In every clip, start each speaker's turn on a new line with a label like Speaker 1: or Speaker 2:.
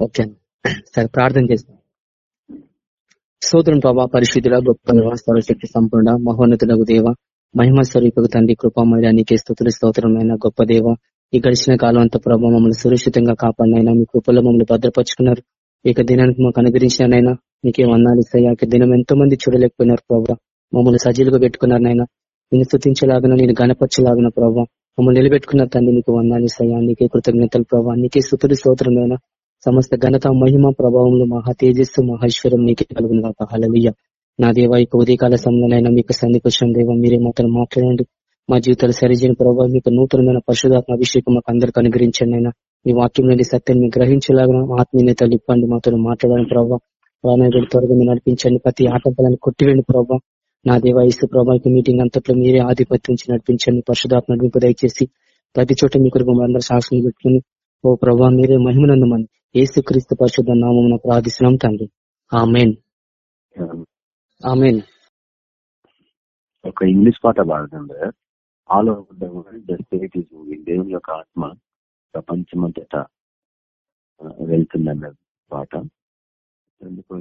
Speaker 1: Okay సరే ప్రార్థన చేస్తాం. సోదరం ప్రభా పరిశుద్ధుల గొప్ప సర్వశక్తి సంపూర్ణ మహోన్నతులకు దేవ మహిమ స్వరూపకు తండ్రి కృపామయ నీకే స్థుతులు స్తోత్రమైన గొప్ప దేవ ఈ గడిచిన కాలం అంతా ప్రభావ మమ్మల్ని సురక్షితంగా కాపాడినైనా మీ కృపలో మమ్మల్ని భద్రపరుచుకున్నారు. ఇక దినానికి మాకు అనుగ్రహించినైనా మీకే వందాలు ఇస్తాయి ఇక దినం ఎంతో మంది చూడలేకపోయినారు ప్రభావ మమ్మల్ని సజీలుగా పెట్టుకున్నారు నైనా నేను స్థుతించలాగిన నేను గణపరచలాగిన ప్రభావ మమ్మల్ని నిలబెట్టుకున్న తండ్రి నీకు వందాలు ఇస్తాయా నీకే కృతజ్ఞతలు ప్రభావ నీకే స్థుతులు స్తోత్రమైనా సమస్త ఘనత మహిమ ప్రభావంలో మహా తేజస్సు మహేశ్వరం నీకే కలుగును కాక హలలియ నా దేవ ఇక ఉదయకాల సమయంలోనైనా మీకు సన్నికృష్ణ దేవ మీరే మాత్రం మాట్లాడండి. మా జీవితాలు సరిజైన ప్రభావం మీకు నూతనమైన పరిశుధాత్మ అభిషేకం మాకు అందరికి అనుగ్రహించండి అయినా మీ వాక్యం నుండి సత్యాన్ని గ్రహించలాగా ఆత్మీయత ఇప్పండి మాతో మాట్లాడాలని ప్రభావ. త్వరగా మీరు నడిపించండి ప్రతి ఆటంకాలను కొట్టివేండి ప్రభావ. నా దేవ ఇసు ప్రభావ మీటింగ్ అంతట్లో మీరే ఆధిపత్యం నుంచి నడిపించండి పరిశుధాత్మ నడిపింపు దయచేసి ప్రతి చోట మీ కొరకు అందరూ సాక్షులు పెట్టుకుని. ఓ ప్రభావ మీరే మహిమనందమని. ఏసు క్రీస్తు పరిశుద్ధ నామం ప్రార్థిస్తున్నాం తండ్రి. ఆమెన్. ఆమెన్.
Speaker 2: ఒక ఇంగ్లీష్ పాట పాడుతుంది all over the world the spirit is moving దేవుని యొక్క ఆత్మ ప్రపంచమంతటా వెళ్తుందన్న పాట. ఎందుకు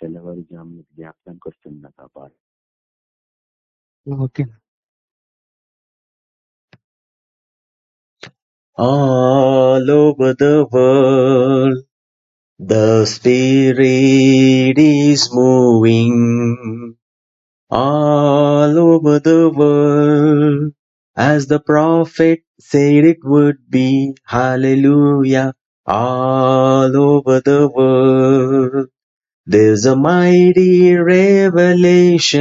Speaker 2: తెల్లవారుజామున జ్ఞాపకానికి వస్తుంది నాకు ఆ పాట.
Speaker 1: Okay.
Speaker 3: All over the world. The Spirit is moving all over the world. As the prophet said it would be, hallelujah, all over the world. There's a mighty revelation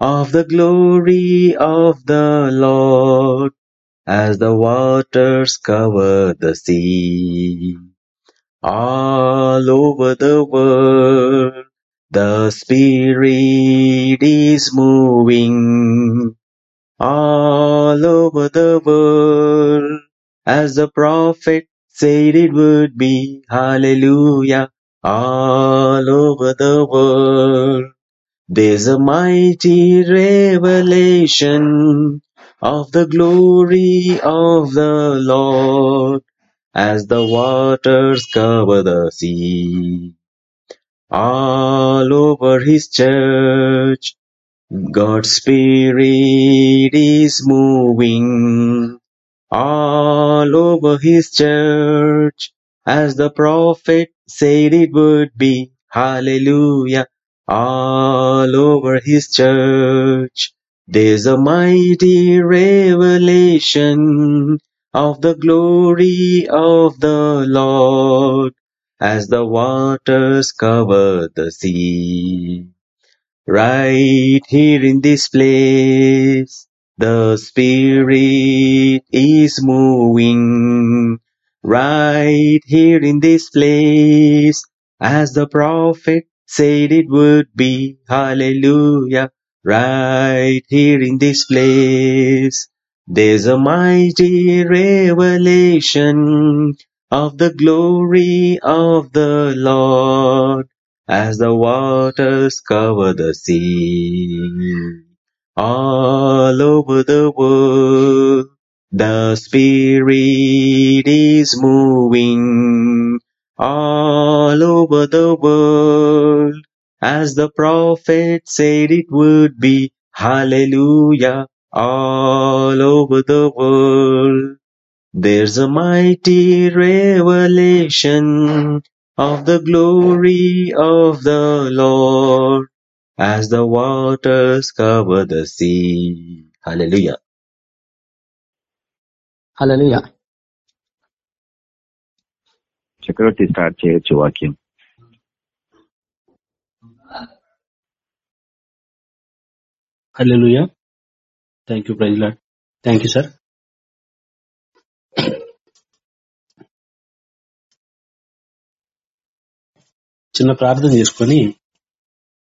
Speaker 3: of the glory of the Lord as the waters cover the sea. All over the world, the Spirit is moving. All over the world, as the prophet said it would be. Hallelujah. All over the world, there's a mighty revelation of the glory of the Lord as the waters cover the sea. All over his church, God's spirit is moving. All over his church, as the prophet said it would be. Hallelujah. All over his church, there's a mighty revelation of the glory of the Lord as the waters cover the sea. Right here in this place, the Spirit is moving. Right here in this place, as the prophet said it would be. Hallelujah. Right here in this place, there's a mighty revelation of the glory of the Lord as the waters cover the sea. All over the world, the Spirit is moving. All over the world, as the prophet said it would be. Hallelujah, all over the world. There's a mighty revelation of the glory of the Lord as the waters cover the sea. Hallelujah.
Speaker 1: Hallelujah.
Speaker 2: Chakravarthi start చేయొచ్చు వాక్యం
Speaker 4: hallelujah thank you praise Lord thank you sir చిన్న ప్రార్థన చేసుకొని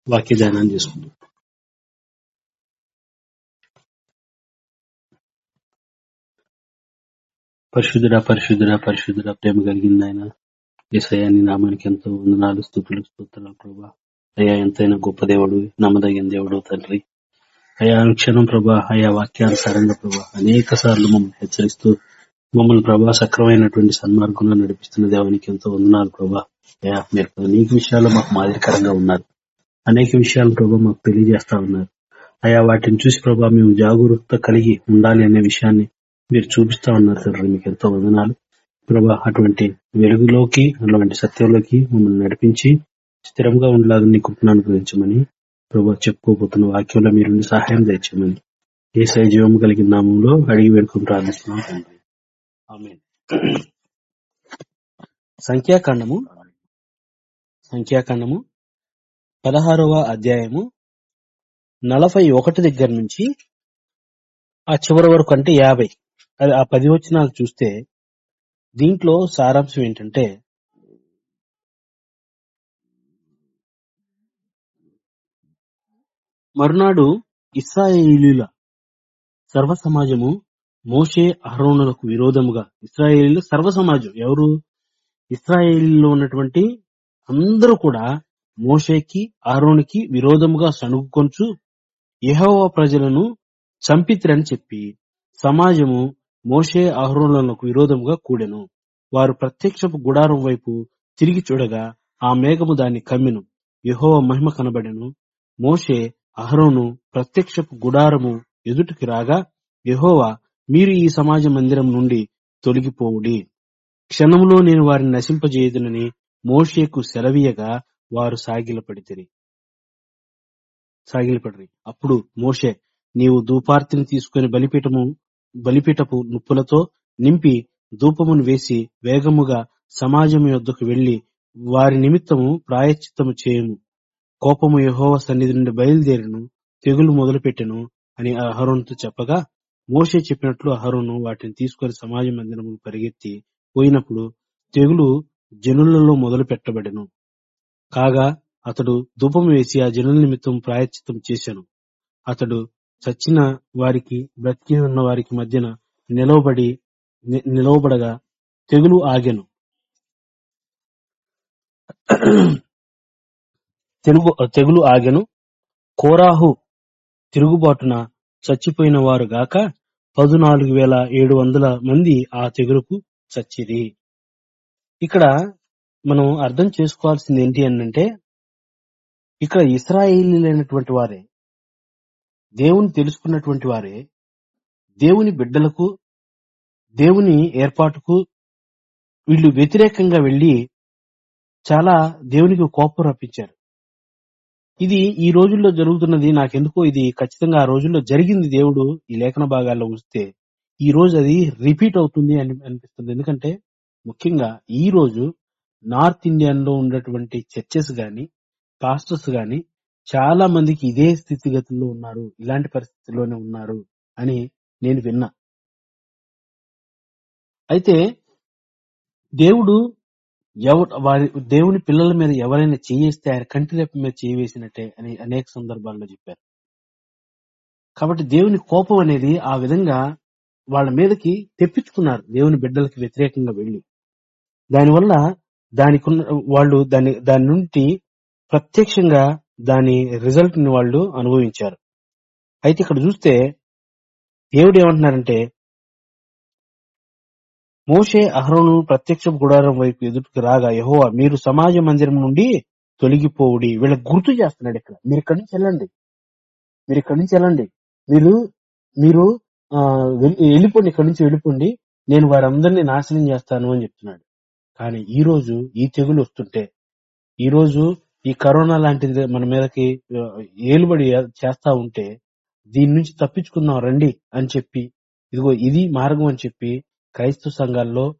Speaker 4: వాక్య ధ్యానం చేసుకుందాం. పరిశుద్ధుడ పరిశుద్ధుడ పరిశుద్ధుడ ప్రేమ కలిగింది ఆయన ఏసయాన్ని నామానికి ఎంతో వందనాలు స్థుతులు స్తోత్రాలు ప్రభా. అయ్యా ఎంతైనా గొప్ప దేవుడు నమ్మదగిన దేవుడు తండ్రి. అయా అనుక్షణం ప్రభా అయా వాక్యానుసారంగా ప్రభా అనేక సార్లు మమ్మల్ని హెచ్చరిస్తూ మమ్మల్ని ప్రభా సక్రమైనటువంటి సన్మార్గంలో నడిపిస్తున్న దేవానికి ఎంతో వందనాలు ప్రభా. అయ్యా మీరు అనేక విషయాల్లో మాకు మాదిరికరంగా ఉన్నారు. అనేక విషయాలు ప్రభా మాకు తెలియజేస్తా ఉన్నారు. అయా వాటిని చూసి ప్రభా మేము జాగరూకత కలిగి ఉండాలి అనే విషయాన్ని మీరు చూపిస్తా ఉన్నారు తండ్రి మీకు ఎంతో వందనాలు. ప్రభా అటువంటి వెలుగులోకి అటువంటి సత్యంలోకి మమ్మల్ని నడిపించి స్థిరంగా ఉండాలని నీ కృపను అనుగ్రహించమని ప్రభు చెప్పుకోబోతున్న వాక్యంలో మీరు సహాయం తెచ్చమని ఏ జీవం కలిగిన నామంలో అడిగి వేడుకుని ప్రార్థిస్తున్నాం తండ్రి. సంఖ్యాకాండము. సంఖ్యాకాండము పదహారవ అధ్యాయము నలభై ఒకటి దగ్గర నుంచి ఆ చివరి వరకు అంటే యాభై. అది ఆ పది వచ్చినాలు చూస్తే దీంట్లో సారాంశం ఏంటంటే మరునాడు ఇస్రాయేలీల సర్వ సమాజము మోషే అహరోనులకు విరోధముగా ఇస్రాయేలీలు సర్వ సమాజం ఎవరు? ఇస్రాయేలీలో ఉన్నటువంటి అందరూ కూడా మోషేకి అహరోనికి విరోధముగా సణుగుకొంచు యహోవ ప్రజలను చంపితిరని చెప్పి సమాజము మోషే అహరోనులకు విరోధముగా కూడెను. వారు ప్రత్యక్షపు గుడారం వైపు తిరిగి చూడగా ఆ మేఘము దాన్ని కమ్మెను. యహోవ మహిమ కనబడెను. మోషే అహరోను ప్రత్యక్షపు గుడారము ఎదుటికి రాగా యహోవా మీరు ఈ సమాజ మందిరం నుండి తొలగిపోవుడి. క్షణములో నేను వారిని నశింపజేయదునని మోషేకు సెలవీయగా వారు సాగిలపడితిరి. సాగిలపడిరి. అప్పుడు మోషే నీవు ధూపార్తిని తీసుకుని బలిపీఠము బలిపీఠపు నుప్పులతో నింపి ధూపమును వేసి వేగముగా సమాజం యొద్దకు వెళ్ళి వారి నిమిత్తము ప్రాయశ్చిత్తము చేయము. కోపము యెహోవా సన్నిధి నుండి బయలుదేరిను తెగులు మొదలుపెట్టెను అని అహరోనుతో చెప్పగా మోషే చెప్పినట్లు అహరోను వాటిని తీసుకొని సమాజ మందిరము పరిగెత్తి పోయినప్పుడు తెగులు జనులలో మొదలు పెట్టబడెను కాగా అతడు ధూపం వేసి ఆ జనుల నిమిత్తం ప్రాయశ్చిత్తం చేశాను. అతడు చచ్చిన వారికి బ్రతికి ఉన్న వారికి మధ్యన నిలవబడి ని- నిలవబడగా తెగులు ఆగెను. తెగులు ఆగెను. కోరాహు తిరుగుబాటున చచ్చిపోయిన వారు గాక పదునాలుగు వేల ఏడు వందల మంది ఆ తెగులుకు చచ్చిరి ఇక్కడ మనం అర్థం చేసుకోవాల్సింది ఏంటి అంటే ఇక్కడ ఇస్రాయిలీలైనటువంటి వారే దేవుని తెలుసుకున్నటువంటి వారే దేవుని బిడ్డలకు దేవుని ఏర్పాటుకు వీళ్ళు వ్యతిరేకంగా వెళ్ళి చాలా దేవునికి కోపం రప్పించారు. ఇది ఈ రోజుల్లో జరుగుతున్నది. నాకెందుకో ఇది ఖచ్చితంగా ఆ రోజుల్లో జరిగింది దేవుడు ఈ లేఖన భాగాల్లో ఉంచితే. ఈ రోజు అది రిపీట్ అవుతుంది అని అనిపిస్తుంది. ఎందుకంటే ముఖ్యంగా ఈ రోజు నార్త్ ఇండియన్లో ఉన్నటువంటి చర్చెస్ గాని పాస్టర్స్ గాని చాలా మందికి ఇదే స్థితిగతుల్లో ఉన్నారు. ఇలాంటి పరిస్థితుల్లోనే ఉన్నారు అని నేను విన్నా. అయితే దేవుడు ఎవరు వారి దేవుని పిల్లల మీద ఎవరైనా చేయిస్తే ఆయన కంటి రెప్ప మీద చేయవేసినట్టే అని అనేక సందర్భాల్లో చెప్పారు. కాబట్టి దేవుని కోపం అనేది ఆ విధంగా వాళ్ళ మీదకి తెప్పించుకున్నారు. దేవుని బిడ్డలకి వ్యతిరేకంగా వెళ్ళి. దానివల్ల దానికున్న వాళ్ళు దాని దాని నుండి ప్రత్యక్షంగా దాని రిజల్ట్ని వాళ్ళు అనుభవించారు. అయితే ఇక్కడ చూస్తే దేవుడు ఏమంటున్నారంటే మోషే అహరోను ప్రత్యక్ష గుడారం వైపు ఎదుటికి రాగా యెహోవా మీరు సమాజ మందిరం నుండి తొలగిపోవుడి. వీళ్ళకి గుర్తు చేస్తున్నాడు ఇక్కడ. మీరు ఇక్కడి నుంచి వెళ్ళండి. మీరు ఇక్కడి నుంచి వెళ్ళండి. మీరు మీరు ఆ, వెళ్ళిపోండి ఇక్కడి నుంచి వెళ్ళిపోండి. నేను వారందరినీ నాశనం చేస్తాను అని చెప్తున్నాడు. కానీ ఈ రోజు ఈ తెగులు వస్తుంటే ఈ రోజు ఈ కరోనా లాంటిది మన మీదకి ఏలుబడి చేస్తా ఉంటే దీని నుంచి తప్పించుకుందాం రండి అని చెప్పి ఇదిగో ఇది మార్గం అని చెప్పి క్రైస్తవ సంఘాల్లో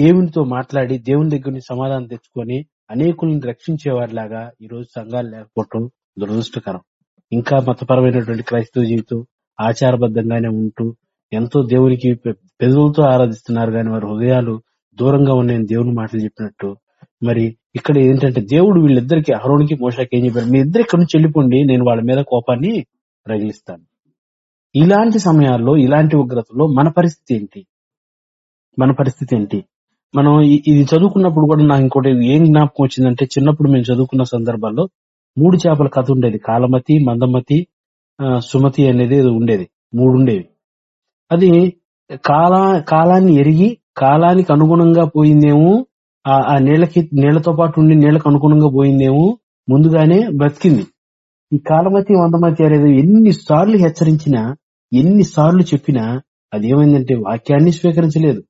Speaker 4: దేవునితో మాట్లాడి దేవుని దగ్గర నుంచి సమాధానం తెచ్చుకొని అనేకులను రక్షించేవారిలాగా ఈ రోజు సంఘాలు లేకపోవటం దురదృష్టకరం. ఇంకా మతపరమైనటువంటి క్రైస్తవ జీవితం ఆచారబద్ధంగానే ఉంటూ ఎంతో దేవునికి పెదవులతో ఆరాధిస్తున్నారు కానీ వారి హృదయాలు దూరంగా ఉన్నాయని దేవుని మాటలు చెప్పినట్టు. మరి ఇక్కడ ఏంటంటే దేవుడు వీళ్ళిద్దరికి అహరోనికి మోషాకి ఏం చెప్పారు? మీ ఇద్దరు ఇక్కడ నుంచి వెళ్ళిపోండి నేను వాళ్ళ మీద కోపాన్ని రగిలిస్తాను. ఇలాంటి సమయాల్లో ఇలాంటి ఉగ్రతలో మన పరిస్థితి ఏంటి? మన పరిస్థితి ఏంటి? మనం ఇది చదువుకున్నప్పుడు కూడా నాకు ఇంకోటి ఏం జ్ఞాపకం వచ్చిందంటే చిన్నప్పుడు మేము చదువుకున్న సందర్భాల్లో మూడు చేపల కథ ఉండేది. కాలమతి మందమతి ఆ, సుమతి అనేది ఏదో ఉండేది. మూడు ఉండేవి. అది కాలా కాలాన్ని ఎరిగి కాలానికి అనుగుణంగా పోయిందేమో ఆ ఆ నీళ్ళకి నీళ్ళతో పాటు ఉండి నీళ్ళకి అనుగుణంగా పోయిందేమో ముందుగానే బ్రతికింది. ఈ కాలమతి వందమతి అనేది ఎన్ని సార్లు హెచ్చరించినా ఎన్ని సార్లు చెప్పినా అదేమైందంటే వాక్యాన్ని స్వీకరించలేదు.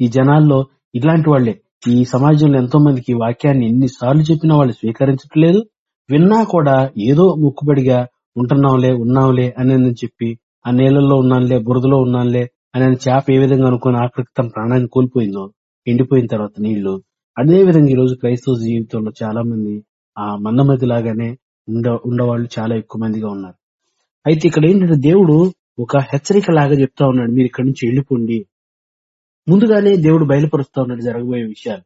Speaker 4: ఈ జనాల్లో ఇలాంటి వాళ్ళే ఈ సమాజంలో ఎంతో మందికి వాక్యాన్ని ఎన్ని సార్లు చెప్పినా వాళ్ళు స్వీకరించట్లేదు. విన్నా కూడా ఏదో ముక్కుబడిగా ఉంటున్నాంలే ఉన్నాంలే అని చెప్పి ఆ నీళ్ళల్లో ఉన్నానులే బురదలో ఉన్నానులే అని చేప ఏ విధంగా అనుకుని ఆఖరికి తన ప్రాణాన్ని కోల్పోయిందో ఎండిపోయిన తర్వాత నీళ్ళు. అదే విధంగా ఈ రోజు క్రైస్తవ జీవితంలో చాలా మంది ఆ మందమతి లాగానే ఉండ ఉండవాళ్ళు చాలా ఎక్కువ మందిగా ఉన్నారు. అయితే ఇక్కడ ఏంటంటే దేవుడు ఒక హెచ్చరిక లాగా చెప్తా ఉన్నాడు. మీరు ఇక్కడ నుంచి వెళ్ళిపోండి. ముందుగానే దేవుడు బయలుపరుస్తా ఉన్నాడు జరగబోయే విషయాలు.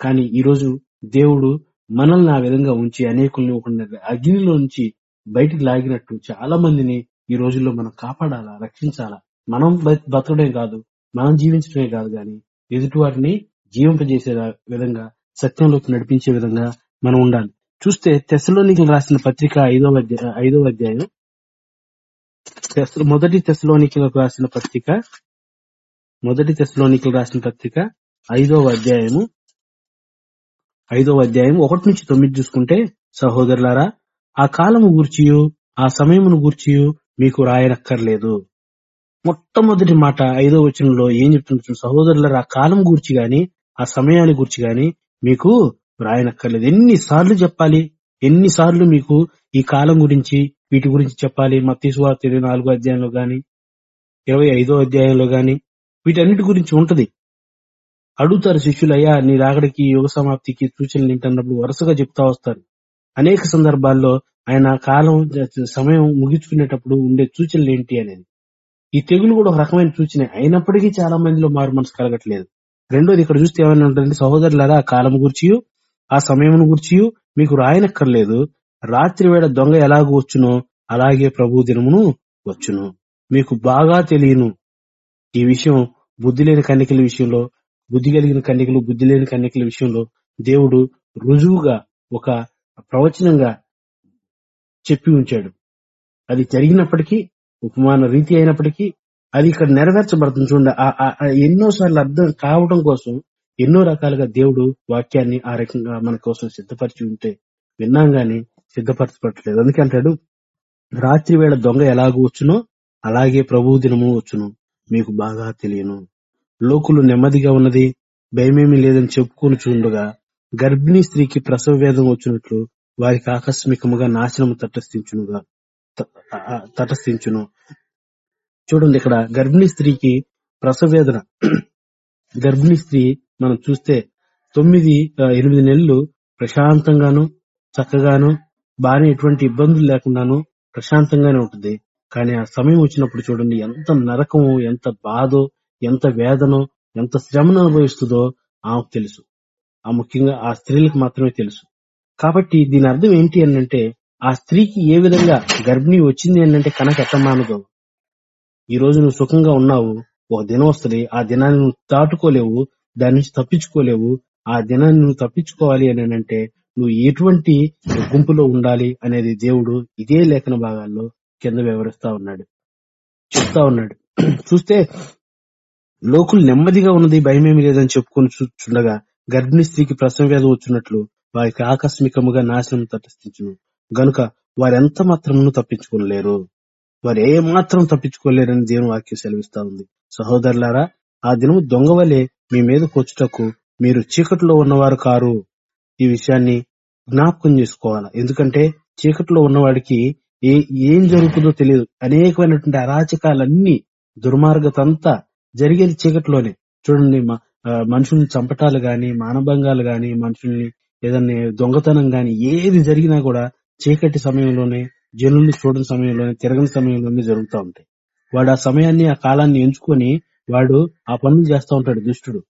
Speaker 4: కానీ ఈ రోజు దేవుడు మనల్ని ఆ విధంగా ఉంచి అనేకుల్ని ఒక అగ్నిలో నుంచి బయటికి లాగినట్టు చాలా మందిని ఈ రోజుల్లో మనం కాపాడాలా రక్షించాలా? మనం బ- బతకడమే కాదు మనం జీవించడమే కాదు కానీ ఎదుటి వారిని జీవింపజేసే విధంగా సత్యంలోకి నడిపించే విధంగా మనం ఉండాలి. చూస్తే తెసలోనికలు రాసిన పత్రిక ఐదవ అధ్యాయ- ఐదవ అధ్యాయం. మొదటి తెసలోనికలకు రాసిన పత్రిక మొదటి తెసలోనికలు రాసిన పత్రిక ఐదవ అధ్యాయము ఐదవ అధ్యాయం ఒకటి నుంచి తొమ్మిది చూసుకుంటే సహోదరులారా ఆ కాలము గూర్చియు ఆ సమయమును గూర్చియు మీకు రాయనక్కర్లేదు. మొట్టమొదటి మాట ఐదో వచనంలో ఏం చెప్తున్నారు సహోదరులారా ఆ కాలం గూర్చి గాని ఆ సమయాన్ని గూర్చి గాని మీకు రాయనక్కర్లేదు. ఎన్నిసార్లు చెప్పాలి? ఎన్నిసార్లు మీకు ఈ కాలం గురించి వీటి గురించి చెప్పాలి? మత్తీశ్వార్త ఇరవై నాలుగో అధ్యాయంలో గాని ఇరవై ఐదో అధ్యాయంలో గాని వీటన్నిటి గురించి ఉంటది. అడుగుతారు శిష్యులయ్యా నీ రాగడికి యుగ సమాప్తికి సూచనలు ఏంటన్నప్పుడు వరుసగా చెప్తా వస్తారు. అనేక సందర్భాల్లో ఆయన కాలం సమయం ముగించుకునేటప్పుడు ఉండే సూచనలు ఏంటి అనేది. ఈ తెగులు కూడా ఒక రకమైన సూచన. అయినప్పటికీ చాలా మందిలో మారు మనసు కలగట్లేదు. రెండోది ఇక్కడ చూస్తే ఏమైనా ఉంటుంది సహోదరులారా ఆ కాలం గురించి ఆ సమయం గురించి మీకు రాయనక్కర్లేదు. రాత్రి వేళ దొంగ ఎలాగూ వచ్చునో అలాగే ప్రభు దినమును వచ్చును. మీకు బాగా తెలియను. ఈ విషయం బుద్ధి లేని కన్నికల విషయంలో బుద్ధి కలిగిన కన్నికలు బుద్ధి లేని కన్నికల విషయంలో దేవుడు రుజువుగా ఒక ప్రవచనంగా చెప్పి ఉంచాడు. అది జరిగినప్పటికీ ఉపమాన రీతి అయినప్పటికీ అది ఇక్కడ నెరవేర్చబడుతుంది చూడండి. ఎన్నో సార్లు అర్థం కావడం కోసం ఎన్నో రకాలుగా దేవుడు వాక్యాన్ని ఆ రకంగా మన కోసం సిద్ధపరిచి ఉంటే విన్నాం గాని సిద్ధపరచబట్టలేదు అందుకే అంటాడు రాత్రి వేళ దొంగ ఎలాగూ వచ్చునో అలాగే ప్రభు దినము వచ్చును. మీకు బాగా తెలియను. లోకులు నెమ్మదిగా ఉన్నది భయమేమీ లేదని చెప్పుకొని చూడగా గర్భిణీ స్త్రీకి ప్రసవ వేదం వచ్చినట్లు వారికి ఆకస్మికముగా నాశనము తటస్థించునుగా తటస్థించును. చూడండి ఇక్కడ గర్భిణీ స్త్రీకి ప్రసవ వేదన గర్భిణీ స్త్రీ మనం చూస్తే తొమ్మిది ఎనిమిది నెలలు ప్రశాంతంగాను చక్కగాను బాగానే ఎటువంటి ఇబ్బందులు లేకుండాను ప్రశాంతంగానే ఉంటుంది. కానీ ఆ సమయం వచ్చినప్పుడు చూడండి ఎంత నరకము ఎంత బాధో ఎంత వేదనో ఎంత శ్రమను అనుభవిస్తుందో ఆమెకు తెలుసు. ఆ ముఖ్యంగా ఆ స్త్రీలకు మాత్రమే తెలుసు. కాబట్టి దీని అర్థం ఏంటి అని అంటే ఆ స్త్రీకి ఏ విధంగా గర్భిణీ వచ్చింది అని అంటే కనుక ఎట్టమానదో ఈ రోజు నువ్వు సుఖంగా ఉన్నావు ఒక దినం వస్తుంది ఆ దినాన్ని నువ్వు దాటుకోలేవు దాని నుంచి తప్పించుకోలేవు ఆ దినాన్ని నువ్వు తప్పించుకోవాలి అని అంటే నువ్వు ఎటువంటి గుంపులో ఉండాలి అనేది దేవుడు ఇదే లేఖన భాగాల్లో కింద వివరిస్తా ఉన్నాడు. చెప్తా ఉన్నాడు. చూస్తే లోకులు నెమ్మదిగా ఉన్నది భయమేమి లేదని చెప్పుకొని చూచుండగా గర్భిణీ స్త్రీకి ప్రసవ వ్యాధి వచ్చినట్లు వారికి ఆకస్మికముగా నాశనం తటస్థించును గనుక వారెంత మాత్రమును తప్పించుకోలేరు వారు ఏ మాత్రం తప్పించుకోలేరని దేవుని వాక్యం సెలవిస్తా ఉంది. సహోదరులారా ఆ దినము దొంగవలే మీ మీద కూర్చుటకు మీరు చీకటిలో ఉన్నవారు కారు. ఈ విషయాన్ని జ్ఞాపకం చేసుకోవాలా? ఎందుకంటే చీకటిలో ఉన్నవాడికి ఏ ఏం జరుగుతుందో తెలియదు. అనేకమైనటువంటి అరాచకాలన్నీ దుర్మార్గతంతా జరిగేది చీకట్లోనే. చూడండి మ- మనుషుల్ని చంపటాలు గాని మానభంగాలు గాని మనుషుల్ని ఏదన్నా దొంగతనం గాని ఏది జరిగినా కూడా చీకటి సమయంలోనే జనుల్ని చూడని సమయంలోనే తిరగని సమయంలోనే జరుగుతూ ఉంటాయి. వాడు ఆ సమయాన్ని ఆ కాలాన్ని ఎంచుకొని వాడు ఆ పనులు చేస్తూ ఉంటాడు దుష్టుడు.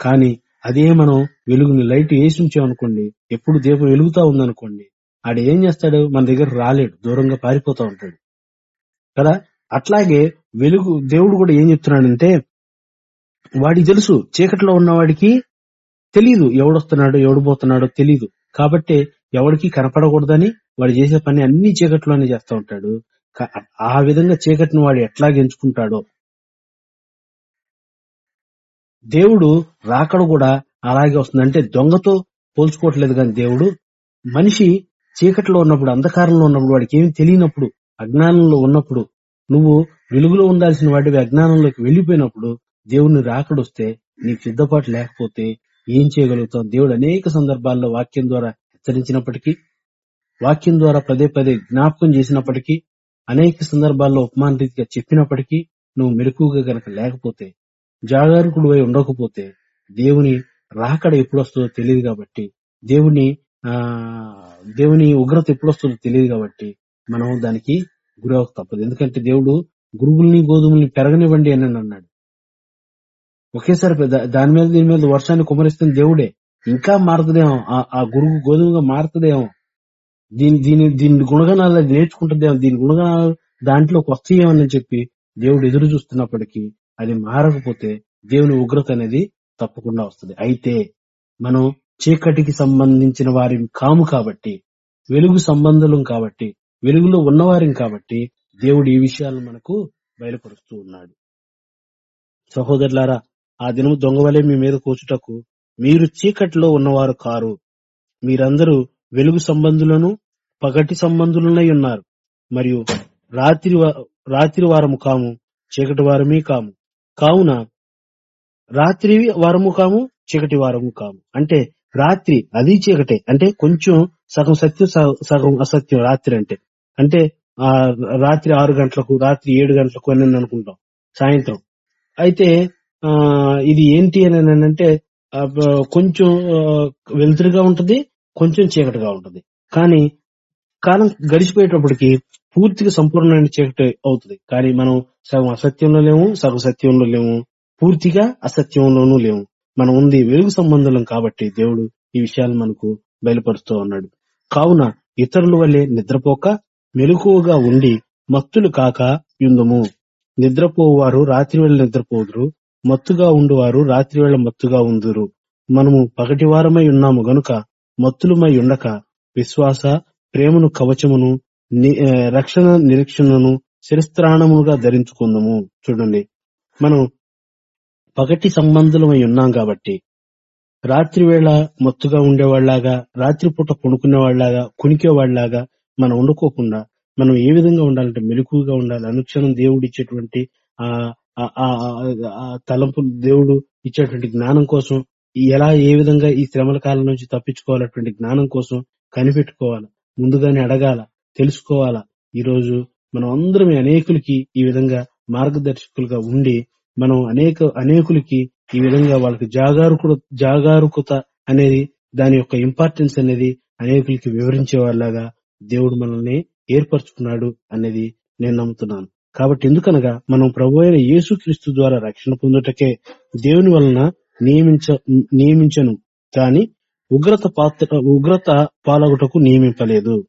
Speaker 4: కానీ అదే మనం వెలుగుని లైట్ వేసి ఉంచామనుకోండి ఎప్పుడు దీపం వెలుగుతా ఉందనుకోండి ఆడు ఏం చేస్తాడు? మన దగ్గర రాలేడు. దూరంగా పారిపోతూ ఉంటాడు. కదా? అట్లాగే వెలుగు దేవుడు కూడా ఏం చెప్తున్నాడంటే వాడికి తెలుసు చీకట్లో ఉన్నవాడికి తెలీదు ఎవడొస్తున్నాడు ఎవడు పోతున్నాడో తెలీదు. కాబట్టి ఎవడికి కనపడకూడదని వాడు చేసే పని అన్ని చీకట్లోనే చేస్తూ ఉంటాడు. ఆ విధంగా చీకటిని వాడు ఎట్లా ఎంచుకుంటాడో దేవుడు రాకడ కూడా అలాగే వస్తుంది అంటే దొంగతో పోల్చుకోవట్లేదు కానీ దేవుడు మనిషి చీకట్లో ఉన్నప్పుడు అంధకారంలో ఉన్నప్పుడు వాడికి ఏమి తెలియనప్పుడు అజ్ఞానంలో ఉన్నప్పుడు నువ్వు వెలుగులో ఉండాల్సిన వాటివి అజ్ఞానంలోకి వెళ్ళిపోయినప్పుడు దేవుని రాకడొస్తే నీకు సిద్ధపాటు లేకపోతే ఏం చేయగలుగుతాం దేవుడు అనేక సందర్భాల్లో వాక్యం ద్వారా హెచ్చరించినప్పటికీ వాక్యం ద్వారా పదే పదే జ్ఞాపకం చేసినప్పటికీ అనేక సందర్భాల్లో ఉపమాన రీతిగా చెప్పినప్పటికీ నువ్వు మెలకుగా గనక లేకపోతే జాగరూకుడు ఉండకపోతే దేవుని రాకడ ఎప్పుడొస్తుందో తెలియదు కాబట్టి దేవుని దేవుని ఉగ్రత ఎప్పుడు వస్తుందో తెలియదు కాబట్టి మనం దానికి గురవక తప్పదు. ఎందుకంటే దేవుడు గురుగుల్ని గోధుమల్ని పెరగనివ్వండి అని అన్నాడు. ఒకేసారి దాని మీద దీని మీద వర్షాన్ని కుమరిస్తున్న దేవుడే ఇంకా మారుతుందేమో. ఆ- ఆ గురుగు గోధుమగా మారుతుందేమో. దీని దీని దీని గుణగణాలు నేర్చుకుంటుందేమో. దీని గుణగణాలు దాంట్లోకి వస్తాయేమని చెప్పి దేవుడు ఎదురు చూస్తున్నప్పటికీ అది మారకపోతే దేవుని ఉగ్రత అనేది తప్పకుండా వస్తుంది. అయితే మనం చీకటికి సంబంధించిన వారి కాము కాబట్టి వెలుగు సంబంధులం కాబట్టి వెలుగులో ఉన్నవారిని కాబట్టి దేవుడు ఈ విషయాలను మనకు బయలుపరుస్తూ ఉన్నాడు. సహోదరులారా ఆ దినము దొంగవలే మీ మీద కూచుటకు మీరు చీకటిలో ఉన్నవారు కారు. మీరందరూ వెలుగు సంబంధులను పగటి సంబంధులనై ఉన్నారు. మరియు రాత్రి రాత్రి వారము కాము చీకటి వారమే కాము. కావున రాత్రి వారము కాము చీకటి వారము కాము. అంటే రాత్రి అది చీకటే. అంటే కొంచెం సగం సత్యం సగం అసత్యం రాత్రి అంటే. అంటే ఆ రాత్రి ఆరు గంటలకు రాత్రి ఏడు గంటలకు అని అనుకుంటాం. సాయంత్రం. అయితే ఆ ఇది ఏంటి అని అంటే కొంచెం వెలుతురుగా ఉంటది కొంచెం చీకటిగా ఉంటది. కానీ కాలం గడిచిపోయేటప్పటికి పూర్తిగా సంపూర్ణమైన చీకటి అవుతుంది. కానీ మనం సగం అసత్యంలో లేము సగం సత్యంలో లేము పూర్తిగా అసత్యంలోనూ లేము. మనం ఉంది వెలుగు సంబంధం కాబట్టి దేవుడు ఈ విషయాలు మనకు బయలుపరుస్తూ ఉన్నాడు. కావున ఇతరుల వల్లే నిద్రపోక మెలకువగా ఉండి మత్తులు కాక యుందుము. నిద్రపోవారు రాత్రి వేళ నిద్రపోదురు మత్తుగా ఉండువారు రాత్రి వేళ మత్తుగా ఉందురు. మనము పగటి వారమై ఉన్నాము గనుక మత్తులమై ఉండక విశ్వాస ప్రేమను కవచమును ని- రక్షణ నిరీక్షణను శిరస్త్రాణముగా ధరించుకుందాము. చూడండి. మనం పగటి సంబంధులమై ఉన్నాం కాబట్టి. రాత్రి వేళ మత్తుగా ఉండేవాళ్ళాగా రాత్రిపూట కొనుక్కునేవాళ్ళాగా కునికేవాళ్ళాగా మనం వండుకోకుండా మనం ఏ విధంగా ఉండాలంటే మెలకుగా ఉండాలి. అనుక్షణం దేవుడు ఇచ్చేటువంటి ఆ ఆ- తలంపు దేవుడు ఇచ్చేటువంటి జ్ఞానం కోసం ఎలా ఏ విధంగా ఈ శ్రమల కాలం నుంచి తప్పించుకోవాలటువంటి జ్ఞానం కోసం కనిపెట్టుకోవాలి ముందుగానే అడగాల తెలుసుకోవాలా. ఈ రోజు మనం అందరం అనేకులకి ఈ విధంగా మార్గదర్శకులుగా ఉండి మనం అనేక అనేకులకి ఈ విధంగా వాళ్ళకి జాగారుకుడు జాగారుకత అనేది దాని యొక్క ఇంపార్టెన్స్ అనేది అనేకులకి వివరించే వాళ్ళగా దేవుడు మనల్ని ఏర్పరచుకున్నాడు అనేది నేను నమ్ముతున్నాను. కాబట్టి ఎందుకనగా మనం ప్రభు అయిన యేసుక్రీస్తు ద్వారా రక్షణ పొందుటకే దేవుని వలన నియమించ నియమించను. కాని ఉగ్రత పాత్ర ఉగ్రత పాలగుటకు నియమింపలేదు.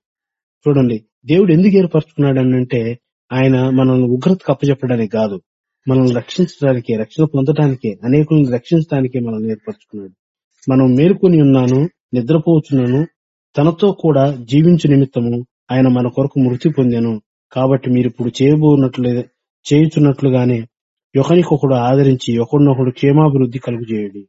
Speaker 4: చూడండి దేవుడు ఎందుకు ఏర్పరచుకున్నాడు అని అంటే ఆయన మనల్ని ఉగ్రత కప్పచెప్పడానికి కాదు. మనల్ని రక్షించడానికి రక్షణ పొందటానికే అనేకులను రక్షించడానికే మనల్ని ఏర్పరచుకున్నాడు. మనం మేలుకొని ఉన్నాను నిద్రపోతున్నాను తనతో కూడా జీవించు నిమిత్తము ఆయన మన కొరకు మృతి పొందాను. కాబట్టి మీరు ఇప్పుడు చేయబోనట్లు చేయుచున్నట్లుగానే ఒకరికొకడు ఆదరించి ఒకరినొకడు క్షేమాభివృద్ధి కలుగు చేయండి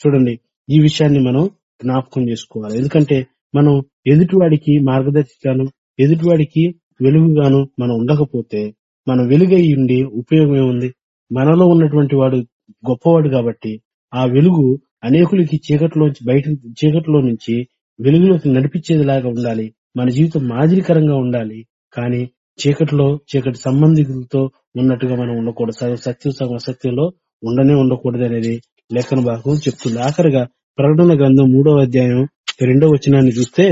Speaker 4: చూడండి ఈ విషయాన్ని మనం జ్ఞాపకం చేసుకోవాలి. ఎందుకంటే మనం ఎదుటివాడికి మార్గదర్శిగాను ఎదుటివాడికి వెలుగుగాను మనం ఉండకపోతే మనం వెలుగై ఉండి ఉపయోగం ఏముంది మనలో ఉన్నటువంటి వాడు గొప్పవాడు కాబట్టి ఆ వెలుగు అనేకులకి చీకటిలోంచి బయట చీకటిలో నుంచి వెలుగులోకి నడిపించేదిలాగా ఉండాలి. మన జీవితం మాదిరికరంగా ఉండాలి. కానీ చీకటిలో చీకటి సంబంధికులతో ఉన్నట్టుగా మనం ఉండకూడదు. సగం సత్యం సగం ఉండనే ఉండకూడదు అనేది లేఖన భాగం చెప్తుంది. ఆఖరిగా ప్రకటన గ్రంథం మూడవ అధ్యాయం రెండవ వచనాన్ని చూస్తే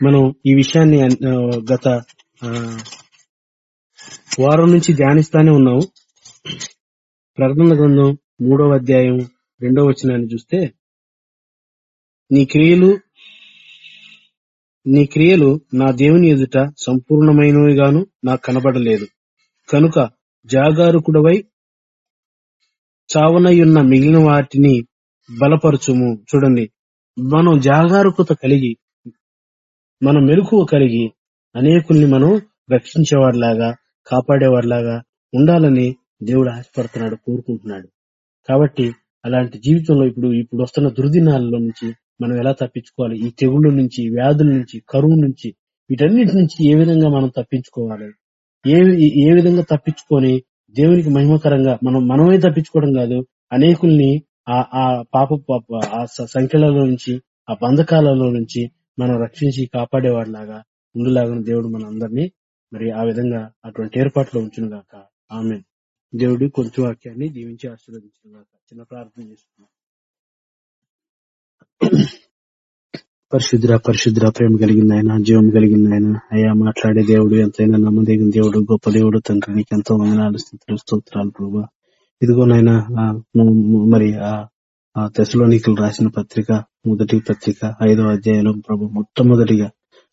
Speaker 4: మనం ఈ విషయాన్ని గత ఆ, వారం నుంచి ధ్యానిస్తానే ఉన్నాము ప్రకటన గ్రంథం మూడవ అధ్యాయం రెండవ వచనాన్ని చూస్తే నీ క్రియలు నీ క్రియలు నా దేవుని ఎదుట సంపూర్ణమైనవిగాను నాకు కనబడలేదు. కనుక జాగారుకుడవై చావనయున్న మిగిలిన వాటిని బలపరచుము. చూడండి. మనం జాగారుకత కలిగి మనం మెలకువ కలిగి అనేకుల్ని మనం రక్షించేవాడిలాగా కాపాడేవారిలాగా ఉండాలని దేవుడు ఆశపడుతున్నాడు కోరుకుంటున్నాడు. కాబట్టి అలాంటి జీవితంలో ఇప్పుడు ఇప్పుడు వస్తున్న దుర్దినాల్లో నుంచి మనం ఎలా తప్పించుకోవాలి? ఈ తెగుళ్ళ నుంచి వ్యాధుల నుంచి కరువు నుంచి వీటన్నిటి నుంచి ఏ విధంగా మనం తప్పించుకోవాలి? ఏ ఏ విధంగా తప్పించుకొని దేవునికి మహిమకరంగా మనం మనమే తప్పించుకోవడం కాదు అనేకుల్ని ఆ ఆ పాప పాప- ఆ సంఖ్యలలో నుంచి ఆ బంధకాలలో నుంచి మనం రక్షించి కాపాడేవాడిలాగా ఉండేలాగా దేవుడు మన అందరినీ మరి ఆ విధంగా అటువంటి ఏర్పాట్లో ఉంచునుగాక ఆమె దేవుడు కొంచెం వాక్యాన్ని దీవించి ఆశీర్వదించుగాక చిన్న ప్రార్థన చేస్తున్నాం పరిశుద్ర పరిశుద్ర ప్రేమ కలిగిన ఆయన జీవం కలిగిన ఆయన అయ్యా మాట్లాడే దేవుడు ఎంతైనా నమ్మదగిన దేవుడు గొప్ప దేవుడు తండ్రి నీకు ఎంతో వందనాలు స్థితులు స్తోత్రాలు ప్రభా. ఇదిగో నాయన మరి ఆ ఆ రాసిన పత్రిక మొదటి పత్రిక ఐదో అధ్యాయంలో ప్రభు మొట్టమొదటిగా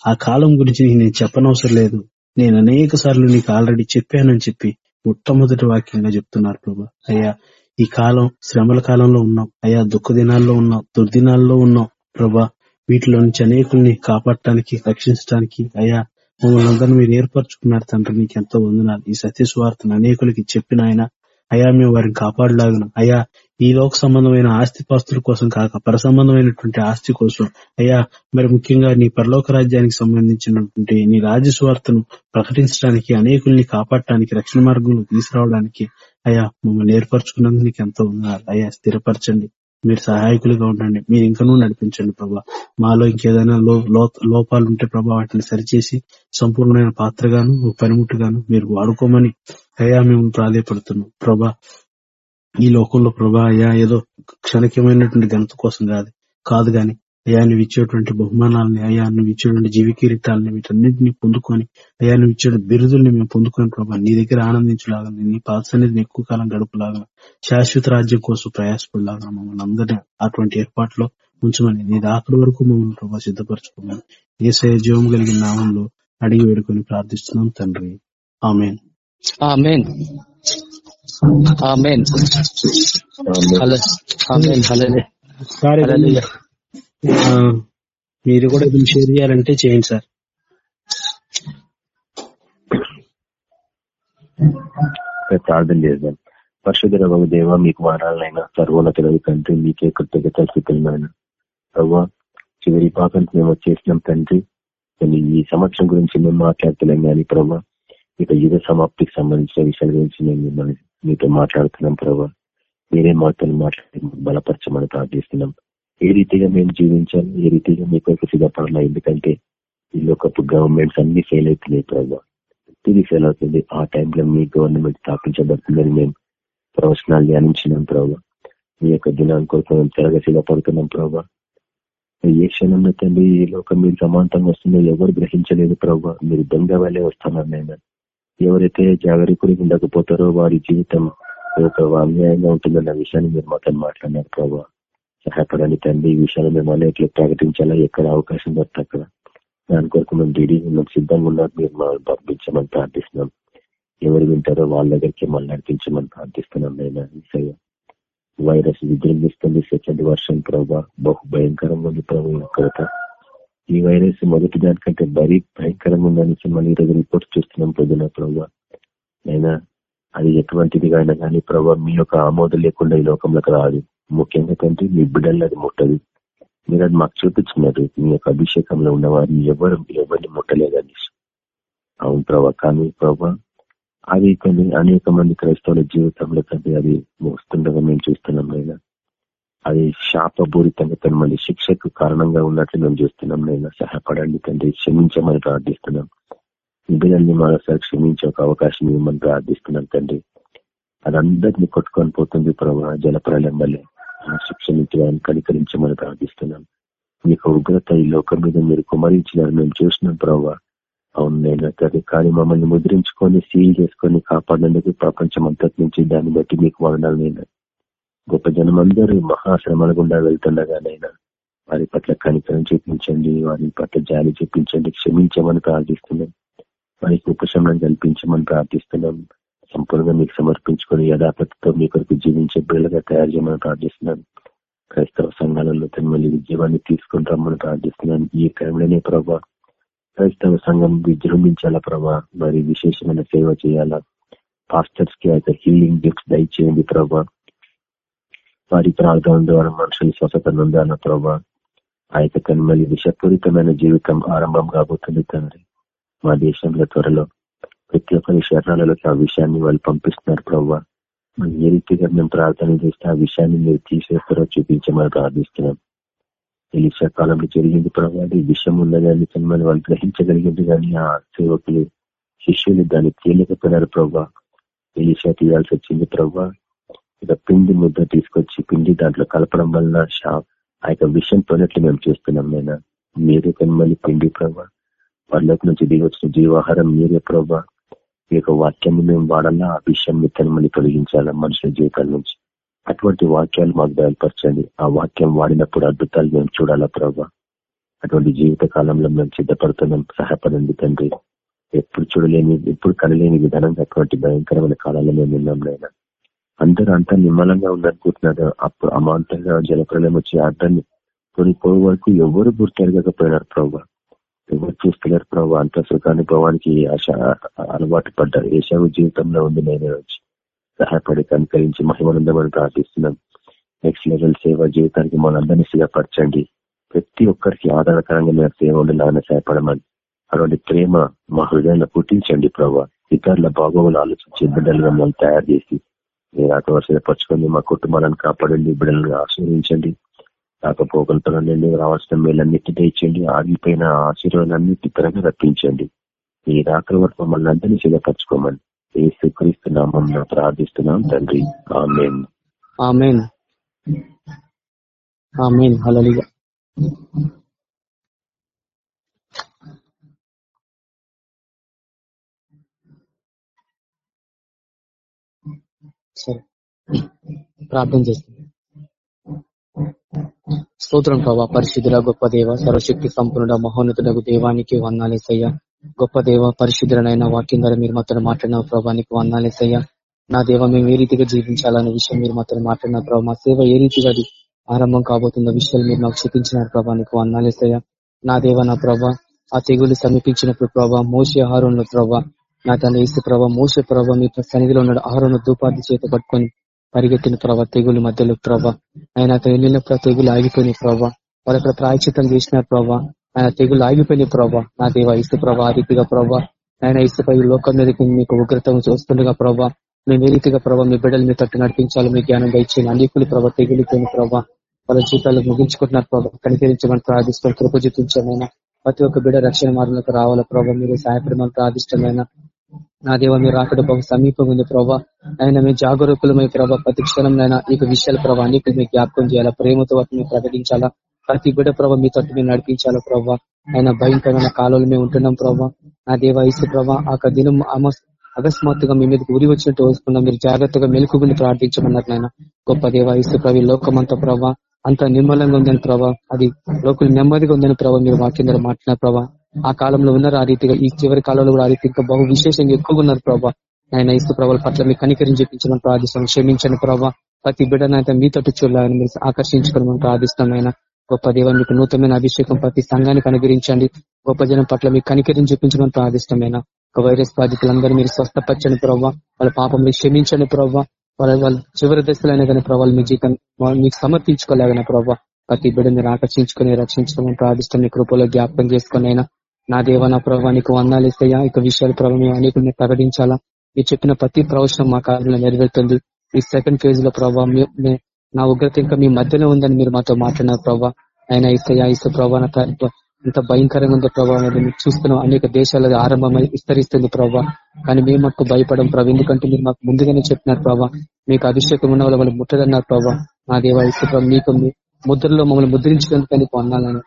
Speaker 4: ఆ కాలం గురించి నేను చెప్పనవసరం లేదు. నేను అనేక సార్లు నీకు ఆల్రెడీ చెప్పానని చెప్పి మొట్టమొదటి వాక్యంగా చెప్తున్నారు ప్రభా. అయ్యా ఈ కాలం శ్రమల కాలంలో ఉన్నాం అయ్యా దుఃఖ దినాల్లో ఉన్నాం దుర్దినాల్లో ఉన్నాం ప్రభా వీటిలో నుంచి అనేకుల్ని కాపాడటానికి రక్షించడానికి అయ్యా మమ్మల్ని అందరినీ మీరు ఏర్పరచుకున్నారు తండ్రి. నీకు ఎంతో వందనాలు. ఈ సత్యస్వార్తన్ అనేకులకి చెప్పిన ఆయన అయా మేము వారిని కాపాడలాగను. అయ్యా ఈ లోక సంబంధమైన ఆస్తి పాస్తుల కోసం కాక పర సంబంధమైనటువంటి ఆస్తి కోసం అయ్యా మరి ముఖ్యంగా నీ పరలోక రాజ్యానికి సంబంధించినటువంటి నీ రాజ్య స్వార్థను ప్రకటించడానికి అనేకుల్ని కాపాడటానికి రక్షణ మార్గంలో తీసుకురావడానికి అయ్యా మమ్మల్ని ఏర్పరచుకున్నందుకు నీకు ఎంతో ఉన్నారు అయ్యా స్థిరపరచండి. మీరు సహాయకులుగా ఉండండి. మీరు ఇంకనూ నడిపించండి ప్రభా. మాలో ఇంకేదైనా లోపాలు ఉంటే ప్రభా వాటిని సరిచేసి సంపూర్ణమైన పాత్రగాను పనిముట్టుగాను మీరు వాడుకోమని అయ్యా మేము ప్రాధాయపడుతున్నాం. ప్రభా ఈ లోకంలో ప్రభా అయ్యా ఏదో క్షణికమైనటువంటి ఘనత కోసం కాదు. కాదు గాని అయ్యా నువ్వు ఇచ్చేటువంటి బహుమానాలని అయ్యా నువ్వు ఇచ్చేటువంటి జీవి కిరీటాలని వీటన్నింటినీ పొందుకొని అయ్యా నువ్వు ఇచ్చే బిరుదుల్ని మేము పొందుకొని ప్రభా నీ దగ్గర ఆనందించలాగా నీ సన్నిధిని ఎక్కువ కాలం గడుపులాగా శాశ్వత రాజ్యం కోసం ప్రయాసపడలాగా మమ్మల్ని అందరినీ అటువంటి ఏర్పాట్లో ఉంచమని నీ దాకడి వరకు మమ్మల్ని ప్రభా సిద్ధపరచుకోమని ఏ జీవం కలిగిన నామంలో అడిగి వేడుకొని ప్రార్థిస్తున్నాం తండ్రి. Amen.
Speaker 1: Amen. Amen. Hello amen. Hallelujah hallelujah
Speaker 4: ఆ, మీరు కూడా ఇది షేర్ చేయాలంటే చేయండి సార్.
Speaker 2: ప్రార్థన చేద్దాం. పరిశుధర బాబు దేవ మీకు వారాలైనా సర్వోన్నతుల తండ్రి మీకే కృతజ్ఞత స్థితులమైన ప్రభావ చివరి పాపం మేము వచ్చేసినాం తండ్రి. కానీ ఈ సంవత్సరం గురించి మేము మాట్లాడుతున్నాం కానీ ప్రభా ఇక యుగ సమాప్తికి సంబంధించిన విషయాల గురించి మేము మిమ్మల్ని మీతో మాట్లాడుతున్నాం ప్రభా. మీరే మాతో మాట్లాడి బలపరచమని ప్రార్థిస్తున్నాం. ఏ రీతిగా మేము జీవించాలి ఏ రీతిగా మీ కొరకు సిద్ధపడాలా? ఎందుకంటే ఈ లోకపు గవర్నమెంట్స్ అన్ని ఫెయిల్ అవుతున్నాయి ప్రభావ ప్రతిదీ ఫెయిల్ అవుతుంది. ఆ టైంలో మీ గవర్నమెంట్ స్థాపించబడుతుందని మేము ప్రవచనాలు ధ్యానించినాం ప్రభావ మీ యొక్క దినాన్ని కొరకు మేము త్వరగా సిద్ధపడుతున్నాం ప్రభావ ఏ క్షణంలో తండ్రి ఈ లోకం మీరు సమాంతంగా వస్తుందో ఎవరు గ్రహించలేదు ప్రభావ మీరు దొంగ వేలే వస్తున్నారు నేను ఎవరైతే జాగరూకులు ఉండకపోతారో వారి జీవితం ఒక అన్యాయంగా ఉంటుందన్న విషయాన్ని మీరు మాతో మాట్లాడినారు ప్రభావ సహాయపడాలి తండ్రి. ఈ విషయాలు మేము అనేకలు ప్రకటించాలా? ఎక్కడ అవకాశం దొరికితే అక్కడ. దాని కొరకు మేము డీడీ మేము సిద్ధంగా ఉన్నారు మీరు మమ్మల్ని పంపించమని ప్రార్థిస్తున్నాం. ఎవరు వింటారో వాళ్ళ దగ్గరికి మళ్ళీ నడిపించమని ప్రార్థిస్తున్నాం. నేను వైరస్ విజృంభిస్తుంది. సెకండ్ వర్షం ప్రభా బహు భయంకరంగా ఉంది ప్రభు ఈ వైరస్ మొదటి దానికంటే మరీ భయంకరంగా ఉందని మళ్ళీ ఈరోజు రిపోర్ట్ చూస్తున్నాం పొద్దున ప్రభా. అయినా అది ఎటువంటిది అయినా కానీ ప్రభా మీ యొక్క ఆమోదం లేకుండా ఈ లోకంలోకి రాదు. ముఖ్యంగా తండ్రి మీ బిడ్డలు అది ముట్టదు. మీరు అది మాకు చూపించినారు మీ యొక్క అభిషేకంలో ఉన్న వారిని ఎవరు ఎవరిని ముట్టలేదని అవును ప్రభా కానీ ప్రభా అది తండ్రి అనేక మంది క్రైస్తవుల జీవితంలో తండ్రి అది వస్తుండగా మేము చూస్తున్నాం అయినా అది శాపపూరితంగా తన మళ్ళీ శిక్షకు కారణంగా ఉన్నట్లు మేము చూస్తున్నాం నైనా సహాయపడండి తండ్రి క్షమించమని ప్రార్థిస్తున్నాం. ఈ బిడ్డల్ని మరోసారి క్షమించే ఒక అవకాశం ఇవ్వమని ప్రార్థిస్తున్నాం తండ్రి. అదందరినీ కొట్టుకొని పోతుంది ప్రభా జలప్రలయం వల్లే. ఆ శిక్షణ కనికరించమని ప్రార్థిస్తున్నాం మీకు ఉగ్రత ఈ లోకం మీద మీరు కుమరించినారు మేము చూసినాం ప్రభావ అవును నేను అది కానీ మమ్మల్ని ముద్రించుకొని సీల్ చేసుకొని కాపాడేందుకు ప్రపంచం అంతటి నుంచి దాన్ని బట్టి మీకు వదనాలు నేను. గొప్ప జనం అందరూ మహాశ్రమల గుండా వెళ్తుండగానైనా వారి పట్ల కనికరం చూపించండి వారి పట్ల జాలి చూపించండి క్షమించమని ప్రార్థిస్తున్నాం వారికి ఉపశమనం కల్పించమని ప్రార్థిస్తున్నాం సంపూర్ణంగా మీకు సమర్పించుకొని యథాపతితో మీ కొరకు జీవించే బిడ్డలుగా తయారు చేయమని ప్రార్థిస్తున్నాను. క్రైస్తవ సంఘాలలో తను మళ్ళీ జీవాన్ని తీసుకుని రమ్మని ప్రార్థిస్తున్నాను. ఈ టైంలోనే ప్రభావ క్రైస్తవ సంఘం విజృంభించాలా ప్రభా? మరి విశేషమైన సేవ చేయాలా? పాస్టర్స్కి అయితే హీలింగ్ గిఫ్ట్స్ దయచేయండి ప్రభా. వారి ప్రార్థన ద్వారా మనుషులు స్వస్థత నొందాల ప్రభా? ఆ యొక్క మళ్ళీ విషపూరితమైన జీవితం ఆరంభం కాబోతుంది తండ్రి. మా దేశంలో త్వరలో ప్రతి ఒక్కరి శరణాలలోకి ఆ విషయాన్ని వాళ్ళు పంపిస్తున్నారు ప్రభావ ఏ రీతిగా మేము ప్రార్థన చేస్తే ఆ విషయాన్ని మీరు తీసేస్తారో చూపించమని ప్రార్థిస్తున్నాం. ఎలిషా కాలంలో జరిగింది ప్రభావ ఈ విషయం ఉన్నదాన్ని తనమని వాళ్ళు గ్రహించగలిగింది కానీ ఆ సేవకులు శిష్యులు దాన్ని తేలికపోయినారు ప్రభా ఎలిషా తీయాల్సి వచ్చింది ప్రభా ఇక పిండి ముద్ద తీసుకొచ్చి పిండి దాంట్లో కలపడం వలన ఆ యొక్క విషయం పోయినట్లు మేము చూస్తున్నాం నేను మీరే కనుమల్లి పిండి ప్రభా వాళ్ళకి నుంచి దిగి వచ్చిన జీవాహారం మీరే ప్రభా ఈ యొక్క వాక్యాన్ని మేము వాడాలా ఆ విషయం తనమని తొలగించాలా మనుషుల జీవితాల నుంచి? అటువంటి వాక్యాలు మాకు బయలుపరచండి. ఆ వాక్యం వాడినప్పుడు అద్భుతాలు మేము చూడాలా ప్రభా? అటువంటి జీవిత కాలంలో మేము సిద్ధపడుతున్నాం. సహాయపడండి తండ్రి. ఎప్పుడు చూడలేని ఎప్పుడు కనలేని విధానంగా అటువంటి భయంకరమైన కాలంలో మేము ఉన్నాం నైనా అందరూ అంతా నిమ్మలంగా ఉందనుకుంటున్నారు అప్పుడు అమాంతంగా జలప్రలయం వచ్చి అర్థాన్ని కొన్ని పోయే వరకు ఎవరు గుర్తెరగకపోయినారు ప్రభావ చూస్తున్నారు ప్రభావ అంత సుఖానుభవానికి ఆశ అలవాటు పడ్డారు. ఏషావు జీవితంలో ఉంది నేను సహాయపడి కనుకరించి మహిమనందమని ప్రార్థిస్తున్నాం. నెక్స్ట్ లెవెల్ సేవ జీవితానికి మనందరినీ సిద్ధపరచండి. ప్రతి ఒక్కరికి ఆధారకరంగా మీరు సేవ ఉండాలని సహాయపడమని. అటువంటి ప్రేమ మా హృదయంలో పుట్టించండి ప్రభావ ఇతరుల బాగోగులు ఆలోచించి బిడ్డలుగా మమ్మల్ని తయారు చేసి మీరు అటు వరుసపరచుకొని మా కుటుంబాలను కాపాడండి బిడ్డలను ఆశీర్వించండి రాకపోకలతో నేను రావాల్సిన మేలన్నిటి తెచ్చండి ఆగిపోయిన ఆశీర్వాదాలన్నిటి త్వరగా రప్పించండి. ఈ రాత్రి వరకు మమ్మల్ని అందరినీ సిద్ధపరచుకోమని ఏ స్వీకరిస్తున్నామం ప్రార్థిస్తున్నాం తండ్రి. ఆమెన్.
Speaker 1: ఆమెన్. ఆమెన్. హలలిగా సరే. ప్రార్థన చేస్తుంది స్తోత్రం ప్రభా. పరిశుద్ధుల గొప్ప దేవ సర్వశక్తి సంపూర్ణ మహోన్నతులకు దేవానికి వందాలేసయ్యా గొప్ప దేవ పరిశుద్ధులనైన వాక్యం ద్వారా మీరు మాత్రం మాట్లాడిన ప్రభానికి వందాలేసయ్యా నా దేవ మేము ఏ రీతిగా జీవించాలనే విషయం మీరు మాత్రం మాట్లాడిన ప్రభావ మా సేవ ఏ రీతిగా అది ఆరంభం కాబోతున్న విషయాలు మీరు నాకు చూపించిన ప్రభానికి వందాలేసయ్యా నా దేవ నా ప్రభా ఆ తెగులు సమీపించినప్పుడు ప్రభా మోసే ఆహారంలో ప్రభా. నా తన ఇసు ప్రభా మోసే ప్రభా మీ సన్నిధిలో ఉన్న ఆహారంలో దూపాది చేత పట్టుకొని పరిగెత్తిన ప్రభా తెగులు మధ్యలో ప్రభా. ఆయన అక్కడ వెళ్ళిన తెగులు ఆగిపోయిన ప్రభా. వాళ్ళు అక్కడ ప్రాయచితం చేసిన ప్రభా. ఆయన తెగులు ఆగిపోయిన ప్రభా. నా దేవ ఇసు ప్రభా ఆ రీతిగా ప్రభా. ఆయన ఇసుపై లోకం మీదకి మీకు ఉగ్రత చూస్తుండగా ప్రభా. మేము ఏ రీతిగా ప్రభావ మీ బిడ్డలు మీ తట్టు నడిపించాలి మీ జ్ఞానం దయచేయండి. అనేకులు ప్రభావ తెగిలిపోయిన ప్రభావ వాళ్ళ జీవితాలు ముగించుకుంటున్నారు ప్రభావ కనికరించమని ప్రార్థిస్తాం కృప చూపించమైనా. ప్రతి ఒక్క బిడ్డ రక్షణ మార్గంలోకి రావాల ప్రభావ మీరు సహాయపడమని ప్రార్థిష్టమైన నా దేవ మీరు రాకడ బాగు సమీపం ఉంది ప్రభా. ఆయన మీ జాగరూకులమై ప్రభా ప్రతి క్షణం ఈ విషయాల ప్రభావ అన్ని మీకు జ్ఞాపకం చేయాలా? ప్రేమతో వాటిని ప్రకటించాలా? ప్రతి బిడ్డ ప్రభావ మీ తట్టు మీరు నడిపించాలా ప్రభావ ఆయన భయంకరమైన కాలంలో మేము ఉంటున్నాం ప్రభా. నా దేవ ఇసు ప్రభా ఆ దినం అకస్మాత్తుగా మీ మీదకి ఉరి వచ్చినట్టు వస్తున్నాం మీరు జాగ్రత్తగా మెలుకుని ప్రార్థించమన్నారు నాయన. గొప్ప దేవ ఇసు ప్రభు లోకమంత ప్రభా అంత నిర్మలంగా ఉందని ప్రభా అది లోకల్ నెమ్మదిగా ఉందని ప్రభావ మీరు వాక్యం ద్వారా మాట్లాడిన ప్రభా. ఆ కాలంలో ఉన్నారు. ఆ రీతిగా ఈ చివరి కాలంలో కూడా ఆ రీతి ఇంకా బహు విశేషంగా ఎక్కువగా ఉన్నారు ప్రభా. ఆయన ఇసు ప్రభావ పట్ల మీ కనికరించి చూపించడం ప్రార్థిస్తాం క్షమించండి ప్రభా. ప్రతి బిడ్డనైతే మీ తట్టు చూడాలని మీరు ఆకర్షించుకోవడం ప్రార్థిస్తాం ఆయన. గొప్ప దేవ మీకు నూతనమైన అభిషేకం ప్రతి సంఘానికి అనుగ్రహించండి. గొప్ప జనం పట్ల మీకు కనికరించి చూపించడం ప్రార్థిష్టమైన ఒక వైరస్ బాధితులందరూ మీరు స్వస్థపరచండి ప్రవ్వ వాళ్ళ పాపం మీరు క్షమించండి ప్రవ్వ వాళ్ళ వాళ్ళ చివరి దశలైన కానీ ప్రభావాలు మీ జీతం మీకు సమర్పించుకోలేగన ప్రవ్వ ప్రతి బిడ్డ మీరు ఆకర్షించుకుని రక్షించడం ప్రార్థిష్టం మీ కృపలో జ్ఞాపకం చేసుకుని అయినా నా దేవ నా ప్రభావ నీకు వందాలు ఇస్తాయా ఇక విషయాలు ప్రభావ మేము అనేకుల్ని ప్రకటించాలా? మీరు చెప్పిన ప్రతి ప్రవచనం మా కాలంలో నెరవేరుతుంది. ఈ సెకండ్ ఫేజ్లో ప్రభావ నా ఉగ్రత ఇంకా మీ మధ్యలో ఉందని మీరు మాతో మాట్లాడినారు ప్రభావ ఆయన ఇస్తాయా ఇసు ప్రభావ ఎంత భయంకరంగా ఉందో ప్రభావ అనేది చూస్తున్నాం. అనేక దేశాల ఆరంభమై విస్తరిస్తుంది ప్రభావ కానీ మేము మాకు భయపడం ప్రభావ ఎందుకంటే మీరు మాకు ముందుగానే చెప్పినారు ప్రభావ మీకు అభిషేకం ఉన్న వాళ్ళు ముట్టదన్నారు ప్రభావ నా దేవ ఇసు ప్రభావ మీకు ముద్రలో మమ్మల్ని ముద్రించినందుకు నీకు అన్నాలని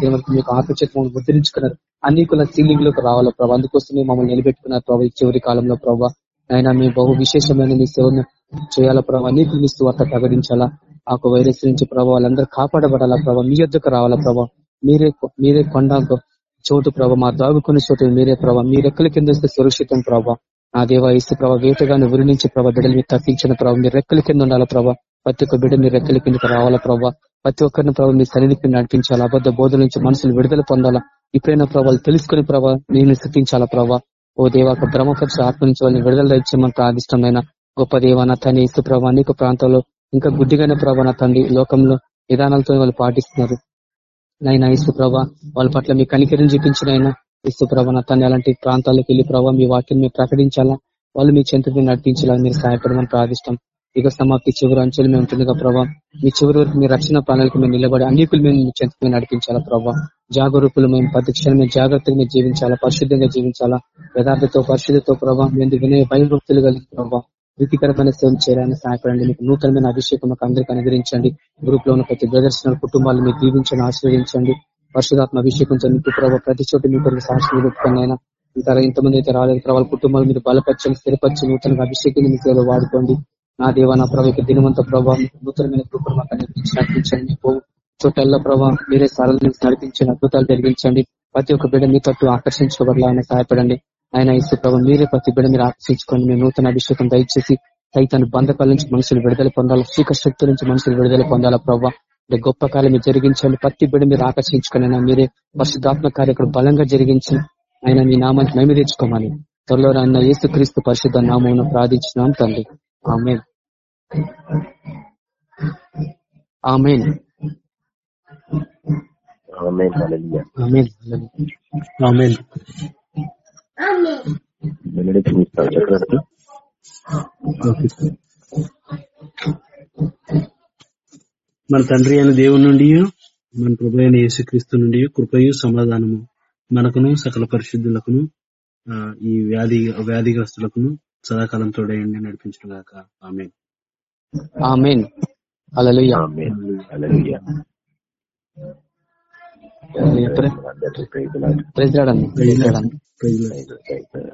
Speaker 1: దిన వరకు మీకు ఆకర్షిత మమ్మల్ని ముద్రించుకున్నారు. అనేకుల సీలింగ్లోకి రావాలా ప్రభావ అందుకోసమే మమ్మల్ని నిలబెట్టుకున్నారు ప్రభావ చివరి కాలంలో ప్రభావ ఆయన మీ బహు విశేషమైన మీ సేవను చేయాలా ప్రభావ అనేకులు మీ వార్త ప్రకటించాలా? ఆ వైరస్ నుంచి ప్రభావ వాళ్ళందరూ కాపాడబడాలా ప్రభావ మీ యొద్దకు రావాలా ప్రభావ మీరే మీరే కొండ చోటు ప్రభావ మా దాగుకునే చోటు మీరే ప్రభావ మీ రెక్కల కింద సురక్షితం ప్రభావ నా దేవ ఇసు ప్రభావ వేటగాను ఉరి నుంచి ప్రభావ బిడ్డలు మీరు తప్పించిన ప్రభావ మీరు రెక్కల కింద ఉండాలా ప్రభావ ప్రతి ఒక్క బిడ్డ మీరు రెక్కల కిందకి రావాలా ప్రభావ ప్రతి ఒక్కరిని ప్రభావ మీ సన్నిధికి నడిపించాలా? అబద్ధ బోధ నుంచి మనసులు విడుదల పొందాలా? ఇప్పుడైనా ప్రభావాలు తెలుసుకుని ప్రభావ నేను స్థితించాలా ప్రభావ ఓ దేవ బ్రహ్మపరిచ ఆత్మ నుంచి వాళ్ళని విడుదల ఇచ్చేమని ప్రార్థిష్టమైన గొప్ప దేవాన తన ఇసు ప్రభావ అనేక ప్రాంతాల్లో ఇంకా గుడ్డిగానే ప్రభా నా తండ్రి లోకంలో విధానాలతో వాళ్ళు పాటిస్తున్నారు. నైనా ఇసు ప్రభా వాళ్ళ పట్ల మీ కనికరిని చూపించిన అయినా ఇసు ప్రభా నా తండ్రి అలాంటి ప్రాంతాలకు వెళ్ళి ప్రభావ మీ వాక్యం మీరు ప్రకటించాలా? వాళ్ళు మీ చెంతని నడిపించాలని మీరు సహాయపడమని ప్రార్థిస్తాం ఇక సమాప్తి చివరి అంచెలు మేము ఉంటుందిగా ప్రభావ మీ చివరి వరకు మీ రక్షణ ప్రణాళిక మేము నిలబడి అనేకులు మేము మీ చెంతకు మేము నడిపించాలా ప్రభావ జాగరూకులు మేము ప్రతిక్షణ మేము జాగ్రత్తగా మేము జీవించాలా పరిశుద్ధంగా జీవించాలా. యథార్థతో పరిశుద్ధతో ప్రభావ మేము వినయ భయభక్తులు కలిగి ప్రభావ ప్రీతికరమైన సేవ చేయాలని సహాయపడండి. మీకు నూతనమైన అభిషేకం మాకు అందరికీ అనుగ్రహించండి. గ్రూప్లో ఉన్న ప్రతి ప్రదర్శన కుటుంబాలు మీరు దీవించండి ఆశీర్వదించండి. పరిశుధాత్మ అభిషేకం మీకు ప్రభావ ప్రతి చోట మీ కొరకు సాక్షి ఇంతమంది అయితే రాలేదు. ప్రభావ కుటుంబాలు మీరు బలపరచండి స్థిరపరిచి నూతన అభిషేకం మీ సేవ వాడుకోండి. నా దేవ నా ప్రభావ దినవంత ప్రభావం నూతనమైన కృపను మాకు నడిపించి నడిపించండి. చోటల్లో ప్రభావ మీరే సరళ నుంచి నడిపించండి అద్భుతాలు జరిగించండి. ప్రతి ఒక్క బిడ్డ మీ తట్టు ఆకర్షించుకోబడాలని సహాయపడండి. ఆయన ఇసు ప్రభావ మీరే ప్రతి బిడ్డ మీరు ఆకర్షించుకొని మీ నూతన అభిషేకం దయచేసి సైతాన్ని బంధకాల నుంచి మనుషులు విడుదల పొందాలి చీక శక్తుల నుంచి మనుషులు విడుదల పొందాలా ప్రభావ గొప్ప కాలం మీరు జరిగించండి. ప్రతి బిడ్డ మీరు ఆకర్షించుకొని మీరే పరిశుద్ధాత్మ కార్యక్రమం బలంగా జరిగించి ఆయన మీ నామాన్ని మేము తెచ్చుకోమని త్వరలో రాన్న యేసుక్రీస్తు పరిశుద్ధ నామం ప్రార్థించినాం తండ్రి. ఆమె ఆమెన్
Speaker 2: చక్రవర్తి
Speaker 4: మన తండ్రి అయిన దేవుని నుండి మన ప్రభు అయిన యేసుక్రీస్తు నుండి కృపయు సమాధానము మనకును సకల పరిశుద్ధులకును ఈ వ్యాధి వ్యాధిగ్రస్తులకును సదాకాలం తోడయండి నడిపించడం గాక ఆమె
Speaker 1: amen hallelujah
Speaker 2: amen. Hallelujah.
Speaker 1: Praise
Speaker 2: అందరికీ ప్రైజ్ లార్డ్.